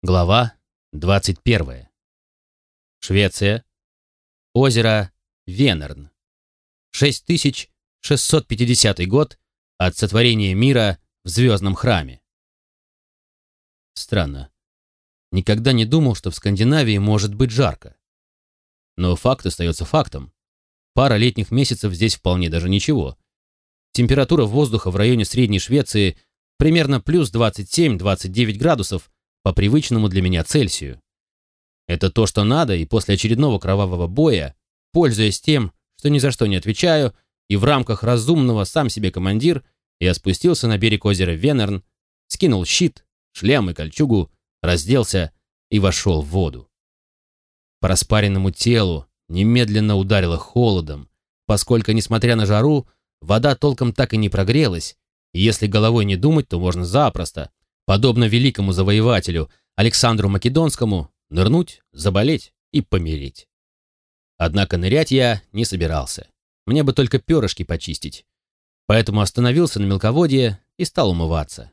Глава 21. Швеция. Озеро Венерн. 6650 год от сотворения мира в звездном храме. Странно. Никогда не думал, что в Скандинавии может быть жарко. Но факт остается фактом. Пара летних месяцев здесь вполне даже ничего. Температура воздуха в районе Средней Швеции примерно плюс 27-29 градусов – по привычному для меня Цельсию. Это то, что надо, и после очередного кровавого боя, пользуясь тем, что ни за что не отвечаю, и в рамках разумного сам себе командир, я спустился на берег озера Венерн, скинул щит, шлем и кольчугу, разделся и вошел в воду. По распаренному телу немедленно ударило холодом, поскольку, несмотря на жару, вода толком так и не прогрелась, и если головой не думать, то можно запросто, подобно великому завоевателю Александру Македонскому, нырнуть, заболеть и помереть. Однако нырять я не собирался. Мне бы только перышки почистить. Поэтому остановился на мелководье и стал умываться.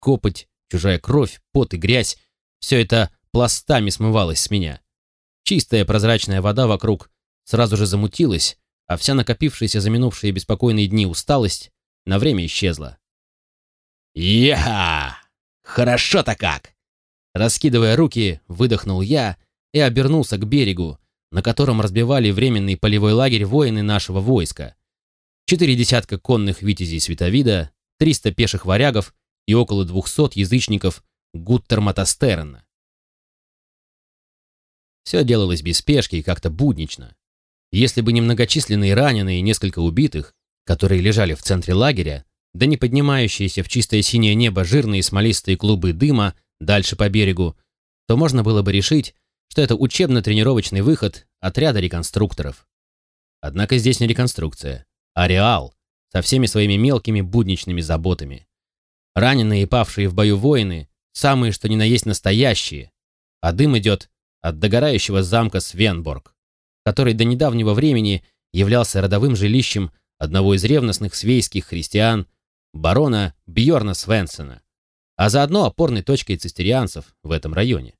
Копоть, чужая кровь, пот и грязь — все это пластами смывалось с меня. Чистая прозрачная вода вокруг сразу же замутилась, а вся накопившаяся за минувшие беспокойные дни усталость на время исчезла. «Я!» Хорошо-то как!» Раскидывая руки, выдохнул я и обернулся к берегу, на котором разбивали временный полевой лагерь воины нашего войска. Четыре десятка конных витязей Световида, триста пеших варягов и около двухсот язычников Гуттерматастерна. Все делалось без спешки и как-то буднично. Если бы не многочисленные раненые и несколько убитых, которые лежали в центре лагеря, да не поднимающиеся в чистое синее небо жирные смолистые клубы дыма дальше по берегу, то можно было бы решить, что это учебно-тренировочный выход отряда реконструкторов. Однако здесь не реконструкция, а реал со всеми своими мелкими будничными заботами. Раненые и павшие в бою воины – самые что ни на есть настоящие, а дым идет от догорающего замка Свенборг, который до недавнего времени являлся родовым жилищем одного из ревностных свейских христиан барона Бьорна Свенсена, а заодно опорной точкой цистерианцев в этом районе.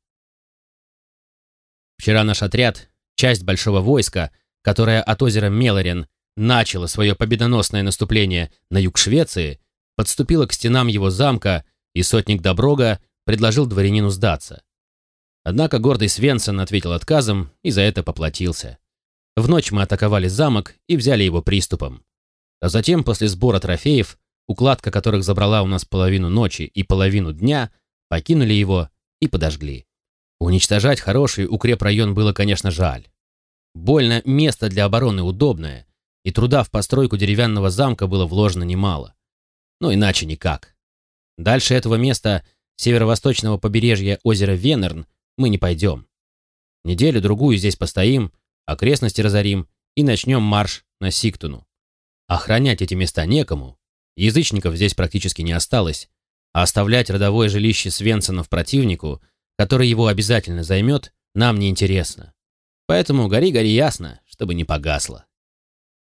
Вчера наш отряд, часть большого войска, которое от озера Мелорен начало свое победоносное наступление на юг Швеции, подступило к стенам его замка, и сотник Доброга предложил дворянину сдаться. Однако гордый Свенсон ответил отказом и за это поплатился. В ночь мы атаковали замок и взяли его приступом. А затем, после сбора трофеев, укладка которых забрала у нас половину ночи и половину дня, покинули его и подожгли. Уничтожать хороший укрепрайон было, конечно, жаль. Больно место для обороны удобное, и труда в постройку деревянного замка было вложено немало. Но иначе никак. Дальше этого места, северо-восточного побережья озера Венерн, мы не пойдем. Неделю-другую здесь постоим, окрестности разорим и начнем марш на Сиктуну. Охранять эти места некому, Язычников здесь практически не осталось, а оставлять родовое жилище Свенсонов противнику, который его обязательно займет, нам не интересно. Поэтому гори-гори ясно, чтобы не погасло.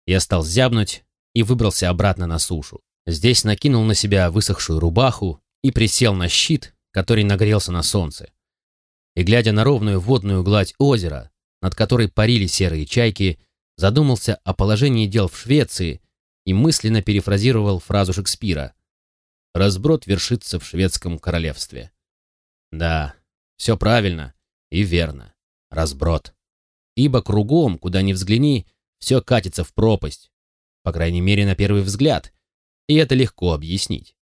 Я стал зябнуть и выбрался обратно на сушу. Здесь накинул на себя высохшую рубаху и присел на щит, который нагрелся на солнце. И, глядя на ровную водную гладь озера, над которой парили серые чайки, задумался о положении дел в Швеции и мысленно перефразировал фразу Шекспира «Разброд вершится в шведском королевстве». Да, все правильно и верно. Разброд. Ибо кругом, куда ни взгляни, все катится в пропасть. По крайней мере, на первый взгляд. И это легко объяснить.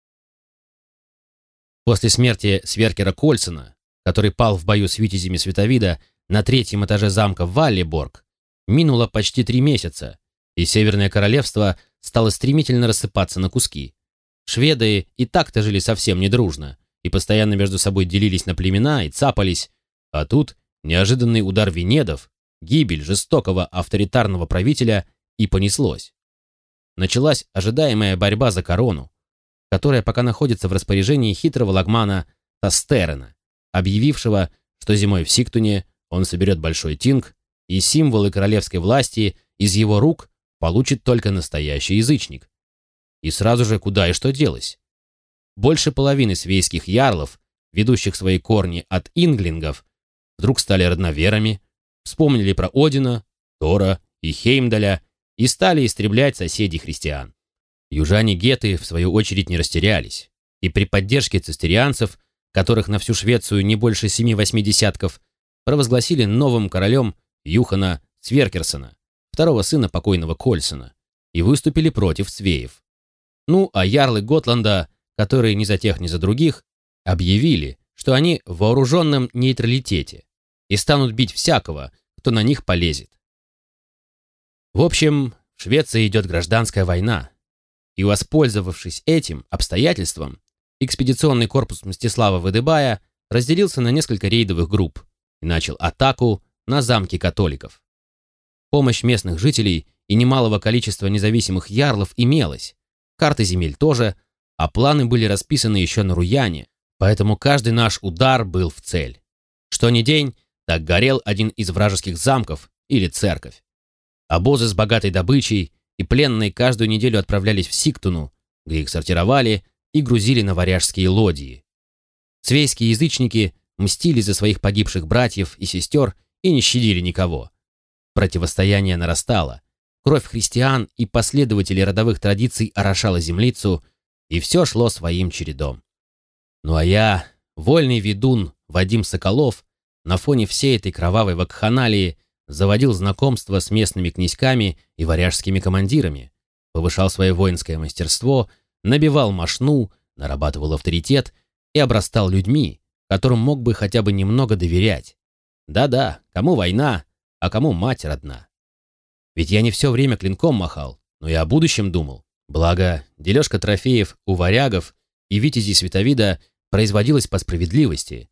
После смерти Сверкера Кольсона, который пал в бою с витязями Световида на третьем этаже замка Валлиборг, минуло почти три месяца, и Северное Королевство стало стремительно рассыпаться на куски. Шведы и так-то жили совсем недружно, и постоянно между собой делились на племена и цапались, а тут неожиданный удар Венедов, гибель жестокого авторитарного правителя и понеслось. Началась ожидаемая борьба за корону, которая пока находится в распоряжении хитрого лагмана Тастерена, объявившего, что зимой в Сиктуне он соберет большой тинг, и символы королевской власти из его рук получит только настоящий язычник. И сразу же куда и что делось. Больше половины свейских ярлов ведущих свои корни от инглингов, вдруг стали родноверами, вспомнили про Одина, Тора и Хеймдаля и стали истреблять соседей христиан. Южане Геты, в свою очередь, не растерялись, и при поддержке цистерианцев, которых на всю Швецию не больше семи-восьми десятков, провозгласили новым королем Юхана Сверкерсона, второго сына покойного Кольсона, и выступили против свеев. Ну, а ярлы Готланда, которые ни за тех, ни за других, объявили, что они в вооруженном нейтралитете и станут бить всякого, кто на них полезет. В общем, в Швеции идет гражданская война, и, воспользовавшись этим обстоятельством, экспедиционный корпус Мстислава Выдыбая разделился на несколько рейдовых групп и начал атаку на замки католиков. Помощь местных жителей и немалого количества независимых ярлов имелась, карты земель тоже, а планы были расписаны еще на Руяне, поэтому каждый наш удар был в цель. Что ни день, так горел один из вражеских замков или церковь. Обозы с богатой добычей и пленные каждую неделю отправлялись в Сиктуну, где их сортировали и грузили на варяжские лодии. Свейские язычники мстили за своих погибших братьев и сестер и не щадили никого. Противостояние нарастало, Кровь христиан и последователей родовых традиций орошала землицу, и все шло своим чередом. Ну а я, вольный ведун Вадим Соколов, на фоне всей этой кровавой вакханалии заводил знакомства с местными князьками и варяжскими командирами, повышал свое воинское мастерство, набивал мошну, нарабатывал авторитет и обрастал людьми, которым мог бы хотя бы немного доверять. Да-да, кому война, а кому мать родна. Ведь я не все время клинком махал, но и о будущем думал. Благо, дележка трофеев у варягов и витязей Световида производилась по справедливости.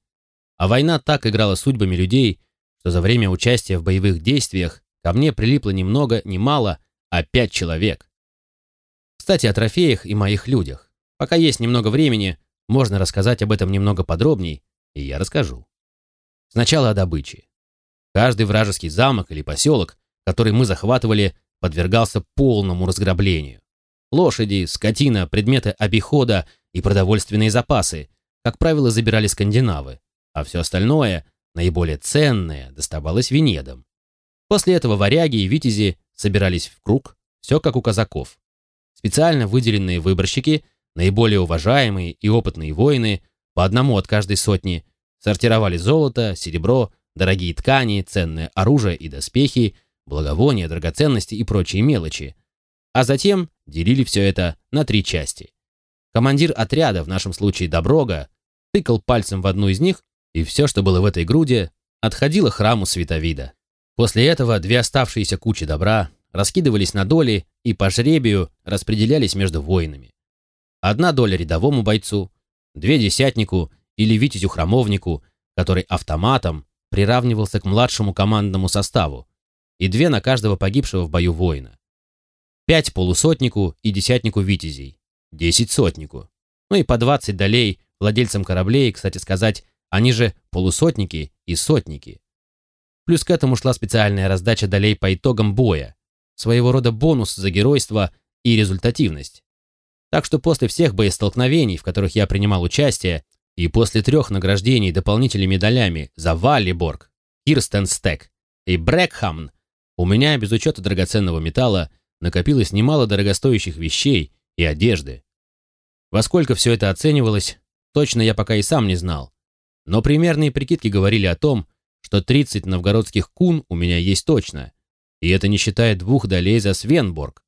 А война так играла судьбами людей, что за время участия в боевых действиях ко мне прилипло ни много, ни мало, а пять человек. Кстати, о трофеях и моих людях. Пока есть немного времени, можно рассказать об этом немного подробней, и я расскажу. Сначала о добыче. Каждый вражеский замок или поселок который мы захватывали, подвергался полному разграблению. Лошади, скотина, предметы обихода и продовольственные запасы, как правило, забирали скандинавы, а все остальное, наиболее ценное, доставалось Венедам. После этого варяги и витязи собирались в круг, все как у казаков. Специально выделенные выборщики, наиболее уважаемые и опытные воины, по одному от каждой сотни, сортировали золото, серебро, дорогие ткани, ценное оружие и доспехи, благовония, драгоценности и прочие мелочи. А затем делили все это на три части. Командир отряда, в нашем случае Доброга, тыкал пальцем в одну из них, и все, что было в этой груде, отходило храму Световида. После этого две оставшиеся кучи добра раскидывались на доли и по жребию распределялись между воинами. Одна доля рядовому бойцу, две десятнику или витязю-храмовнику, который автоматом приравнивался к младшему командному составу, и две на каждого погибшего в бою воина. Пять полусотнику и десятнику витязей, десять сотнику. Ну и по двадцать долей владельцам кораблей, кстати сказать, они же полусотники и сотники. Плюс к этому шла специальная раздача долей по итогам боя, своего рода бонус за геройство и результативность. Так что после всех боестолкновений, в которых я принимал участие, и после трех награждений дополнительными медалями за Валлиборг, Кирстенстек и Брэкхамн у меня, без учета драгоценного металла, накопилось немало дорогостоящих вещей и одежды. Во сколько все это оценивалось, точно я пока и сам не знал. Но примерные прикидки говорили о том, что 30 новгородских кун у меня есть точно, и это не считая двух долей за Свенборг.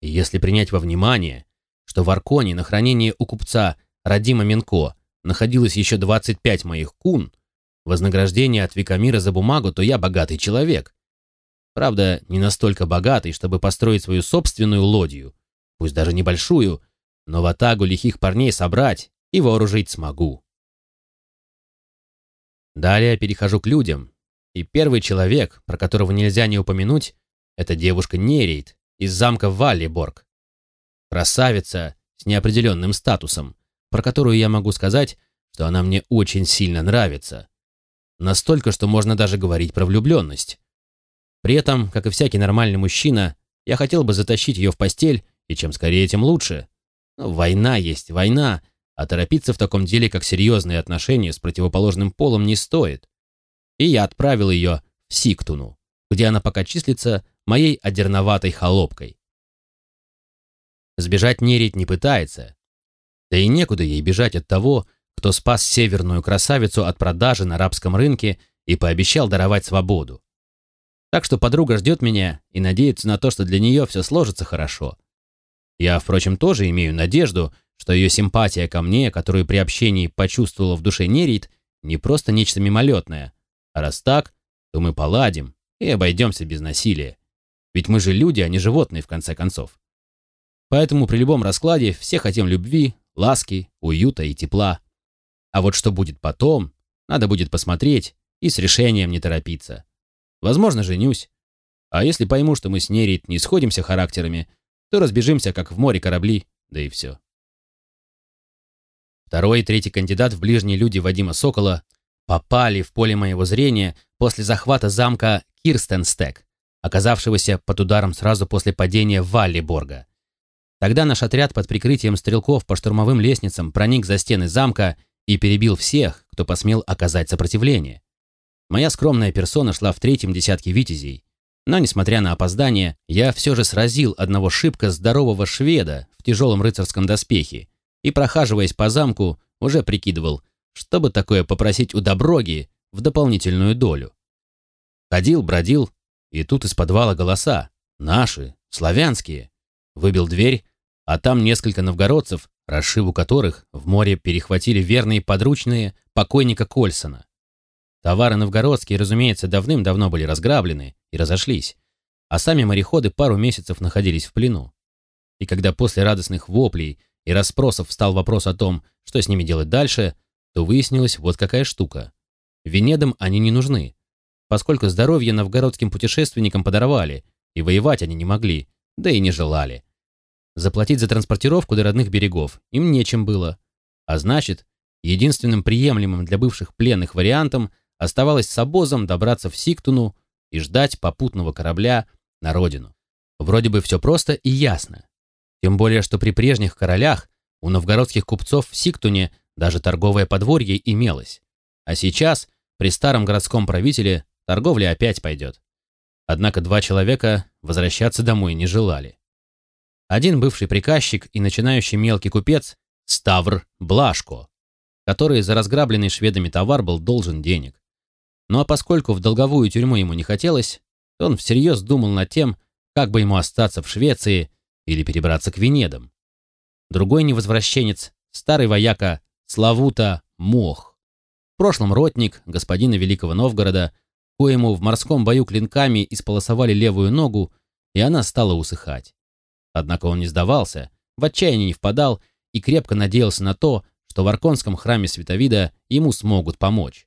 И если принять во внимание, что в Арконе на хранении у купца Радима Менко находилось еще 25 моих кун, вознаграждение от Викамира за бумагу, то я богатый человек. Правда, не настолько богатый, чтобы построить свою собственную лодью, пусть даже небольшую, но в атагу лихих парней собрать и вооружить смогу. Далее перехожу к людям, и первый человек, про которого нельзя не упомянуть, это девушка Нерейт из замка Валлиборг. Красавица с неопределенным статусом, про которую я могу сказать, что она мне очень сильно нравится. Настолько, что можно даже говорить про влюбленность. При этом, как и всякий нормальный мужчина, я хотел бы затащить ее в постель, и чем скорее, тем лучше. Но война есть война, а торопиться в таком деле, как серьезные отношения с противоположным полом, не стоит. И я отправил ее в Сиктуну, где она пока числится моей одерноватой холопкой. Сбежать Нерить не пытается. Да и некуда ей бежать от того, кто спас северную красавицу от продажи на арабском рынке и пообещал даровать свободу. Так что подруга ждет меня и надеется на то, что для нее все сложится хорошо. Я, впрочем, тоже имею надежду, что ее симпатия ко мне, которую при общении почувствовала в душе Нерит, не просто нечто мимолетное. А раз так, то мы поладим и обойдемся без насилия. Ведь мы же люди, а не животные, в конце концов. Поэтому при любом раскладе все хотим любви, ласки, уюта и тепла. А вот что будет потом, надо будет посмотреть и с решением не торопиться. Возможно, женюсь. А если пойму, что мы с Нерит не сходимся характерами, то разбежимся, как в море корабли, да и все. Второй и третий кандидат в ближние люди Вадима Сокола попали в поле моего зрения после захвата замка Кирстенстек, оказавшегося под ударом сразу после падения Валлиборга. Тогда наш отряд под прикрытием стрелков по штурмовым лестницам проник за стены замка и перебил всех, кто посмел оказать сопротивление. Моя скромная персона шла в третьем десятке витязей, но, несмотря на опоздание, я все же сразил одного шибко здорового шведа в тяжелом рыцарском доспехе и, прохаживаясь по замку, уже прикидывал, чтобы такое попросить у Доброги в дополнительную долю. Ходил, бродил, и тут из подвала голоса, наши, славянские. Выбил дверь, а там несколько новгородцев, расшиву которых в море перехватили верные подручные покойника Кольсона. Товары новгородские, разумеется, давным-давно были разграблены и разошлись, а сами мореходы пару месяцев находились в плену. И когда после радостных воплей и расспросов встал вопрос о том, что с ними делать дальше, то выяснилось вот какая штука. Венедам они не нужны, поскольку здоровье новгородским путешественникам подорвали, и воевать они не могли, да и не желали. Заплатить за транспортировку до родных берегов им нечем было, а значит, единственным приемлемым для бывших пленных вариантом Оставалось с обозом добраться в Сиктуну и ждать попутного корабля на родину. Вроде бы все просто и ясно. Тем более, что при прежних королях у новгородских купцов в Сиктуне даже торговое подворье имелось. А сейчас, при старом городском правителе, торговля опять пойдет. Однако два человека возвращаться домой не желали. Один бывший приказчик и начинающий мелкий купец Ставр Блашко, который за разграбленный шведами товар был должен денег. Ну а поскольку в долговую тюрьму ему не хотелось, то он всерьез думал над тем, как бы ему остаться в Швеции или перебраться к Венедам. Другой невозвращенец, старый вояка Славута Мох. В прошлом ротник господина Великого Новгорода, коему в морском бою клинками исполосовали левую ногу, и она стала усыхать. Однако он не сдавался, в отчаяние не впадал и крепко надеялся на то, что в Арконском храме Световида ему смогут помочь.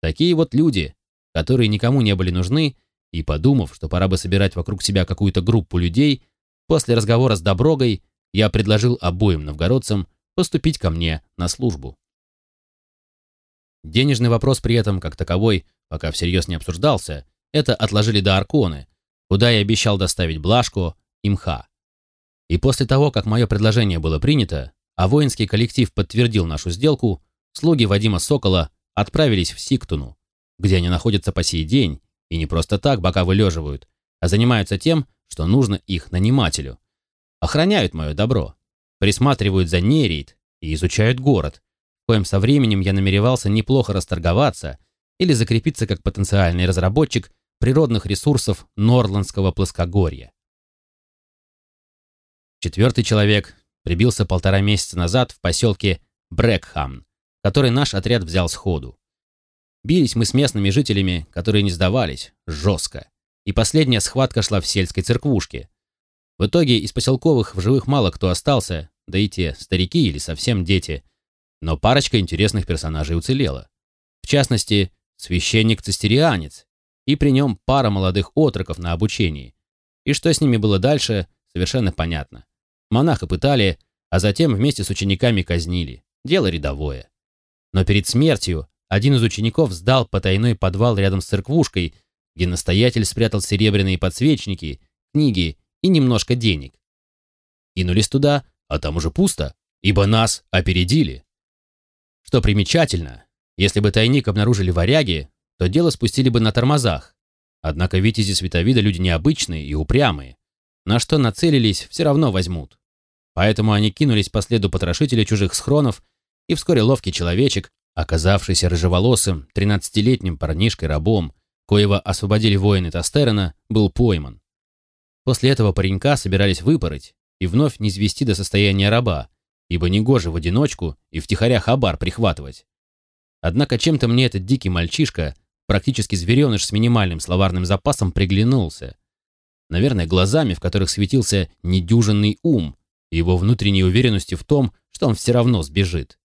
Такие вот люди, которые никому не были нужны, и подумав, что пора бы собирать вокруг себя какую-то группу людей, после разговора с Доброгой я предложил обоим новгородцам поступить ко мне на службу. Денежный вопрос при этом, как таковой, пока всерьез не обсуждался, это отложили до Арконы, куда я обещал доставить Блашку и Мха. И после того, как мое предложение было принято, а воинский коллектив подтвердил нашу сделку, слуги Вадима Сокола отправились в Сиктуну, где они находятся по сей день и не просто так бока вылеживают, а занимаются тем, что нужно их нанимателю. Охраняют мое добро, присматривают за нерейд и изучают город, в со временем я намеревался неплохо расторговаться или закрепиться как потенциальный разработчик природных ресурсов Норландского плоскогорья. Четвертый человек прибился полтора месяца назад в поселке Брэкхам, который наш отряд взял сходу. Бились мы с местными жителями, которые не сдавались, жестко. И последняя схватка шла в сельской церквушке. В итоге из поселковых в живых мало кто остался, да и те старики или совсем дети. Но парочка интересных персонажей уцелела. В частности, священник-цистерианец, и при нем пара молодых отроков на обучении. И что с ними было дальше, совершенно понятно. Монаха пытали, а затем вместе с учениками казнили. Дело рядовое. Но перед смертью один из учеников сдал потайной подвал рядом с церквушкой, где настоятель спрятал серебряные подсвечники, книги и немножко денег. Кинулись туда, а там уже пусто, ибо нас опередили. Что примечательно, если бы тайник обнаружили варяги, то дело спустили бы на тормозах. Однако витязи Световида люди необычные и упрямые. На что нацелились, все равно возьмут. Поэтому они кинулись по следу потрошителя чужих схронов, и вскоре ловкий человечек, оказавшийся рыжеволосым, тринадцатилетним парнишкой-рабом, коего освободили воины Тастерена, был пойман. После этого паренька собирались выпороть и вновь не извести до состояния раба, ибо негоже в одиночку и втихаря хабар прихватывать. Однако чем-то мне этот дикий мальчишка, практически звереныш с минимальным словарным запасом, приглянулся. Наверное, глазами, в которых светился недюжинный ум, и его внутренней уверенностью в том, что он все равно сбежит.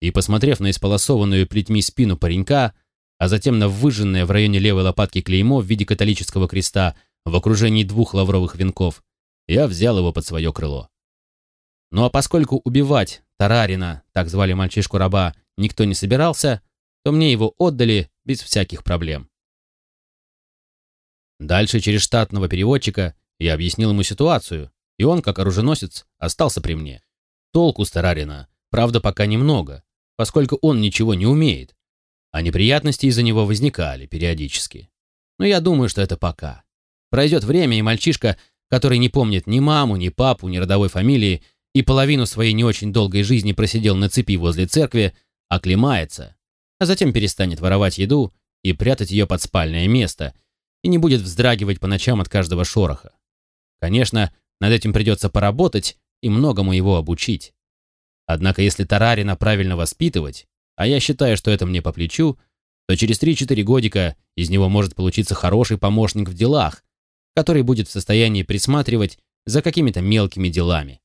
И, посмотрев на исполосованную плетьми спину паренька, а затем на выжженное в районе левой лопатки клеймо в виде католического креста в окружении двух лавровых венков, я взял его под свое крыло. Ну а поскольку убивать Тарарина, так звали мальчишку-раба, никто не собирался, то мне его отдали без всяких проблем. Дальше через штатного переводчика я объяснил ему ситуацию, и он, как оруженосец, остался при мне. Толку с Тарарина, правда, пока немного, поскольку он ничего не умеет, а неприятности из-за него возникали периодически. Но я думаю, что это пока. Пройдет время, и мальчишка, который не помнит ни маму, ни папу, ни родовой фамилии, и половину своей не очень долгой жизни просидел на цепи возле церкви, оклемается, а затем перестанет воровать еду и прятать ее под спальное место, и не будет вздрагивать по ночам от каждого шороха. Конечно, над этим придется поработать и многому его обучить. Однако если Тарарина правильно воспитывать, а я считаю, что это мне по плечу, то через 3-4 годика из него может получиться хороший помощник в делах, который будет в состоянии присматривать за какими-то мелкими делами.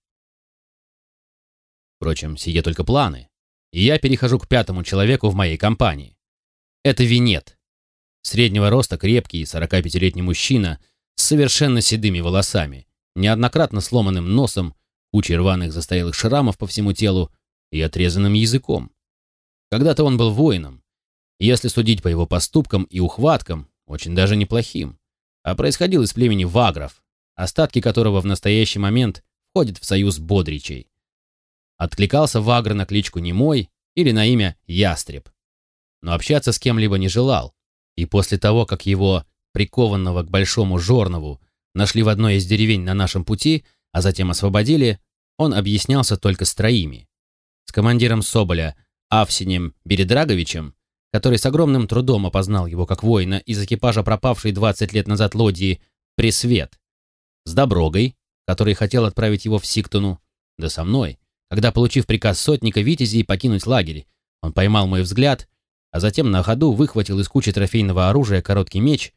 Впрочем, сие только планы. И я перехожу к пятому человеку в моей компании. Это Винет. Среднего роста крепкий 45-летний мужчина с совершенно седыми волосами, неоднократно сломанным носом, кучей рваных застоялых шрамов по всему телу и отрезанным языком. Когда-то он был воином, если судить по его поступкам и ухваткам, очень даже неплохим, а происходил из племени вагров, остатки которого в настоящий момент входят в союз бодричей. Откликался Вагр на кличку Немой или на имя Ястреб. Но общаться с кем-либо не желал, и после того, как его, прикованного к большому жорнову, нашли в одной из деревень на нашем пути, а затем освободили, он объяснялся только с троими. С командиром Соболя Авсинем Бередраговичем, который с огромным трудом опознал его как воина из экипажа пропавшей 20 лет назад лодии Пресвет, с Доброгой, который хотел отправить его в Сиктуну, да со мной, когда, получив приказ сотника Витязей покинуть лагерь, он поймал мой взгляд, а затем на ходу выхватил из кучи трофейного оружия короткий меч,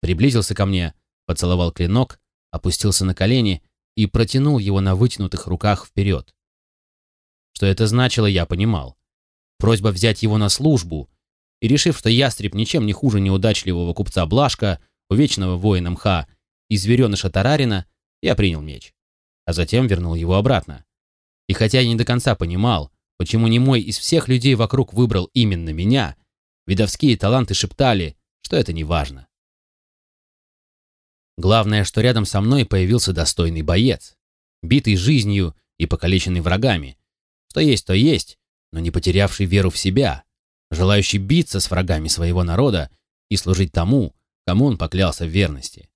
приблизился ко мне, поцеловал клинок, опустился на колени и протянул его на вытянутых руках вперед. Что это значило, я понимал. Просьба взять его на службу, и решив, что ястреб ничем не хуже неудачливого купца Блашка, увечного воина мха и звереныша Тарарина, я принял меч, а затем вернул его обратно. И хотя я не до конца понимал, почему не мой из всех людей вокруг выбрал именно меня, видовские таланты шептали, что это не важно. Главное, что рядом со мной появился достойный боец, битый жизнью и покалеченный врагами. Что есть, то есть, но не потерявший веру в себя, желающий биться с врагами своего народа и служить тому, кому он поклялся в верности.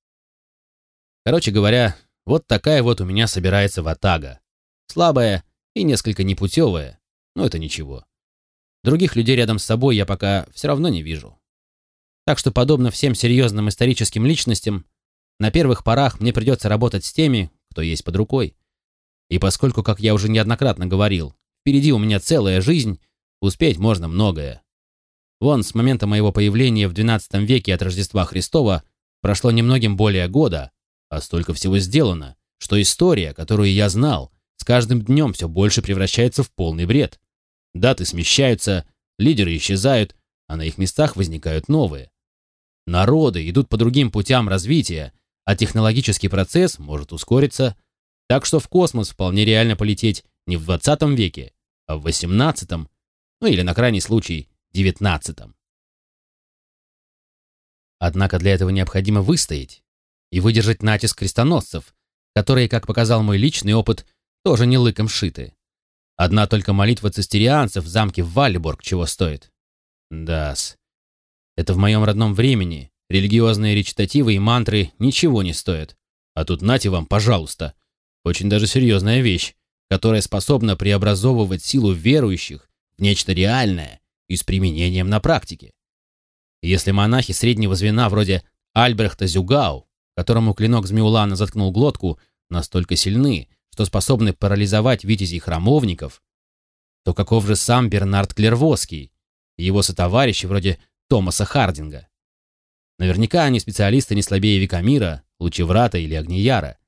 Короче говоря, вот такая вот у меня собирается ватага. Слабая и несколько непутевая, но это ничего. Других людей рядом с собой я пока все равно не вижу. Так что, подобно всем серьезным историческим личностям, на первых порах мне придется работать с теми, кто есть под рукой. И поскольку, как я уже неоднократно говорил, впереди у меня целая жизнь, успеть можно многое. Вон, с момента моего появления в XII веке от Рождества Христова прошло немногим более года, а столько всего сделано, что история, которую я знал, с каждым днем все больше превращается в полный бред. Даты смещаются, лидеры исчезают, а на их местах возникают новые. Народы идут по другим путям развития, а технологический процесс может ускориться, так что в космос вполне реально полететь не в 20 веке, а в 18, ну или на крайний случай 19. Однако для этого необходимо выстоять и выдержать натиск крестоносцев, которые, как показал мой личный опыт, тоже не лыком шиты. Одна только молитва цистерианцев в замке Валиборг чего стоит. Дас. Это в моем родном времени. Религиозные речитативы и мантры ничего не стоят. А тут нате вам, пожалуйста. Очень даже серьезная вещь, которая способна преобразовывать силу верующих в нечто реальное и с применением на практике. Если монахи среднего звена вроде Альбрехта Зюгау, которому клинок Змеулана заткнул глотку, настолько сильны, что способны парализовать витязей храмовников, то каков же сам Бернард Клервоский и его сотоварищи вроде Томаса Хардинга? Наверняка они специалисты не слабее Викамира, Лучеврата или Огнияра.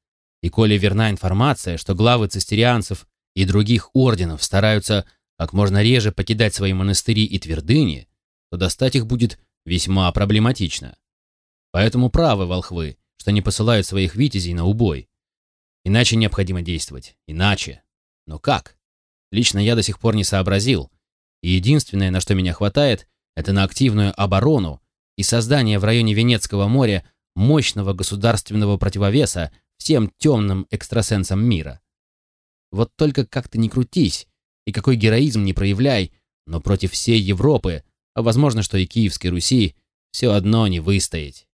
И коли верна информация, что главы цистерианцев и других орденов стараются как можно реже покидать свои монастыри и твердыни, то достать их будет весьма проблематично. Поэтому правы волхвы, что не посылают своих витязей на убой. Иначе необходимо действовать. Иначе. Но как? Лично я до сих пор не сообразил. И единственное, на что меня хватает, это на активную оборону и создание в районе Венецкого моря мощного государственного противовеса всем темным экстрасенсам мира. Вот только как ты не крутись, и какой героизм не проявляй, но против всей Европы, а возможно, что и Киевской Руси, все одно не выстоять.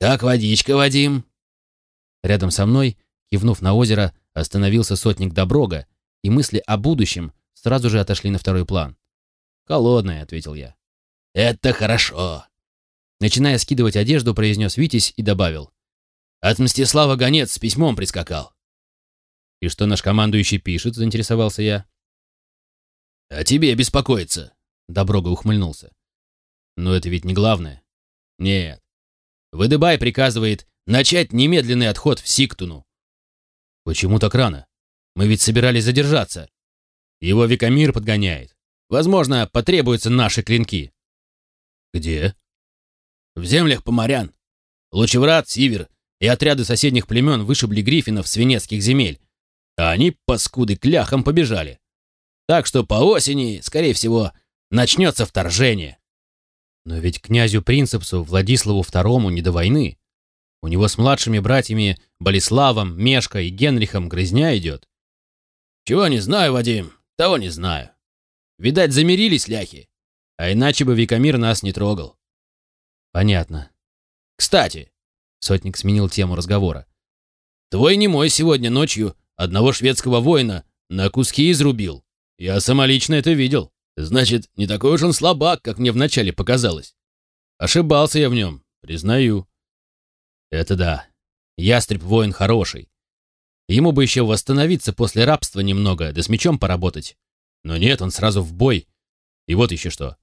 «Как водичка, Вадим?» Рядом со мной, кивнув на озеро, остановился сотник Доброга, и мысли о будущем сразу же отошли на второй план. «Холодная», — ответил я. «Это хорошо», Начиная скидывать одежду, произнес Витязь и добавил. «От Мстислава гонец с письмом прискакал». «И что наш командующий пишет?» — заинтересовался я. «О тебе беспокоится», — Доброга ухмыльнулся. «Но это ведь не главное». «Нет. Выдыбай приказывает начать немедленный отход в Сиктуну». «Почему так рано? Мы ведь собирались задержаться». «Его Викамир подгоняет. Возможно, потребуются наши клинки». «Где?» В землях поморян. Лучеврат, Сивер и отряды соседних племен вышибли гриффинов с венецких земель, а они, паскуды, кляхом побежали. Так что по осени, скорее всего, начнется вторжение. Но ведь князю Принцепсу Владиславу II не до войны. У него с младшими братьями Болеславом, Мешкой и Генрихом грызня идет. Чего не знаю, Вадим, того не знаю. Видать, замирились ляхи, а иначе бы Викамир нас не трогал. Понятно. Кстати, сотник сменил тему разговора. Твой немой сегодня ночью одного шведского воина на куски изрубил. Я самолично это видел. Значит, не такой уж он слабак, как мне вначале показалось. Ошибался я в нем, признаю. Это да. Ястреб воин хороший. Ему бы еще восстановиться после рабства немного, да с мечом поработать. Но нет, он сразу в бой. И вот еще что.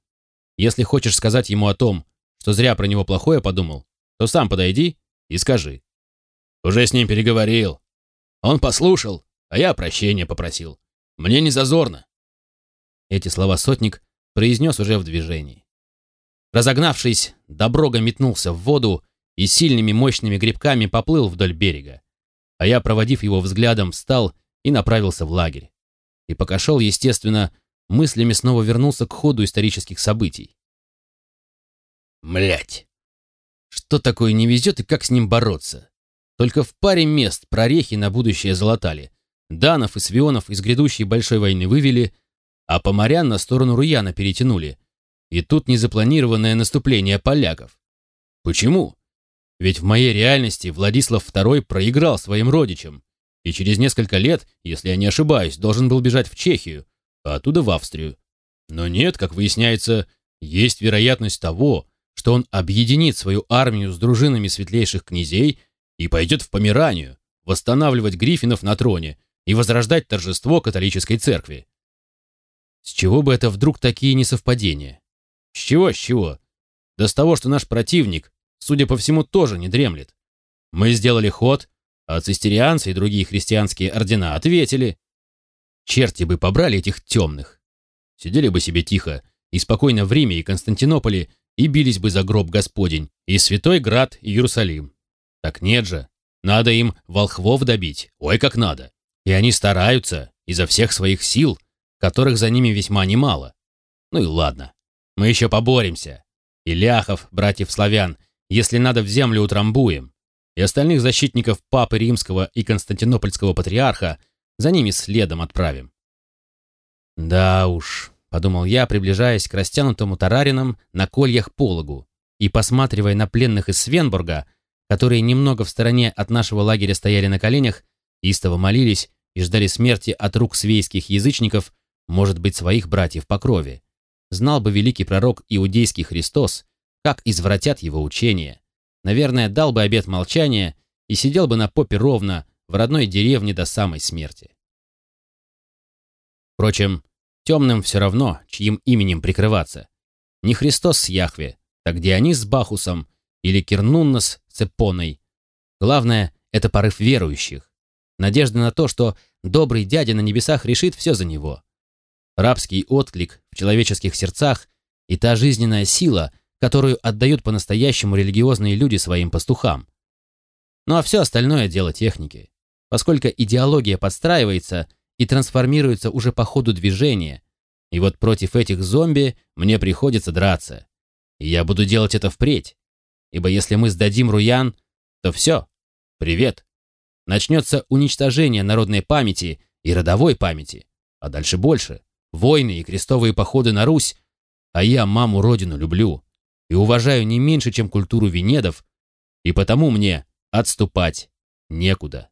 Если хочешь сказать ему о том, что зря про него плохое подумал, то сам подойди и скажи. Уже с ним переговорил. Он послушал, а я прощения попросил. Мне не зазорно. Эти слова сотник произнес уже в движении. Разогнавшись, Доброга метнулся в воду и сильными мощными грибками поплыл вдоль берега. А я, проводив его взглядом, встал и направился в лагерь. И пока шел, естественно, мыслями снова вернулся к ходу исторических событий. Млять. Что такое не везет и как с ним бороться? Только в паре мест прорехи на будущее залатали. Данов и Свионов из грядущей большой войны вывели, а поморян на сторону Руяна перетянули. И тут незапланированное наступление поляков. Почему? Ведь в моей реальности Владислав II проиграл своим родичам, и через несколько лет, если я не ошибаюсь, должен был бежать в Чехию, а оттуда в Австрию. Но нет, как выясняется, есть вероятность того, что он объединит свою армию с дружинами светлейших князей и пойдет в Померанию, восстанавливать Гриффинов на троне и возрождать торжество католической церкви. С чего бы это вдруг такие несовпадения? С чего, с чего? Да с того, что наш противник, судя по всему, тоже не дремлет. Мы сделали ход, а цистерианцы и другие христианские ордена ответили. Черти бы побрали этих темных. Сидели бы себе тихо и спокойно в Риме и Константинополе и бились бы за гроб Господень, и Святой Град, и Иерусалим. Так нет же, надо им волхвов добить, ой как надо. И они стараются изо всех своих сил, которых за ними весьма немало. Ну и ладно, мы еще поборемся. И ляхов, братьев славян, если надо в землю утрамбуем. И остальных защитников Папы Римского и Константинопольского патриарха за ними следом отправим. «Да уж», — подумал я, приближаясь к растянутому тарарином на кольях пологу и посматривая на пленных из Свенбурга, которые немного в стороне от нашего лагеря стояли на коленях, истово молились и ждали смерти от рук свейских язычников, может быть, своих братьев по крови. Знал бы великий пророк иудейский Христос, как извратят его учение. Наверное, дал бы обет молчания и сидел бы на попе ровно в родной деревне до самой смерти. Впрочем, темным все равно, чьим именем прикрываться. Не Христос с Яхве, так Дионис с Бахусом или Кирнуннос с Эпоной. Главное — это порыв верующих. Надежда на то, что добрый дядя на небесах решит все за него. Рабский отклик в человеческих сердцах и та жизненная сила, которую отдают по-настоящему религиозные люди своим пастухам. Ну а все остальное дело техники. Поскольку идеология подстраивается и трансформируется уже по ходу движения, и вот против этих зомби мне приходится драться. И я буду делать это впредь. Ибо если мы сдадим Руян, то все. Привет. Начнется уничтожение народной памяти и родовой памяти. А дальше больше. Войны и крестовые походы на Русь. А я маму-родину люблю. И уважаю не меньше, чем культуру венедов. И потому мне отступать некуда.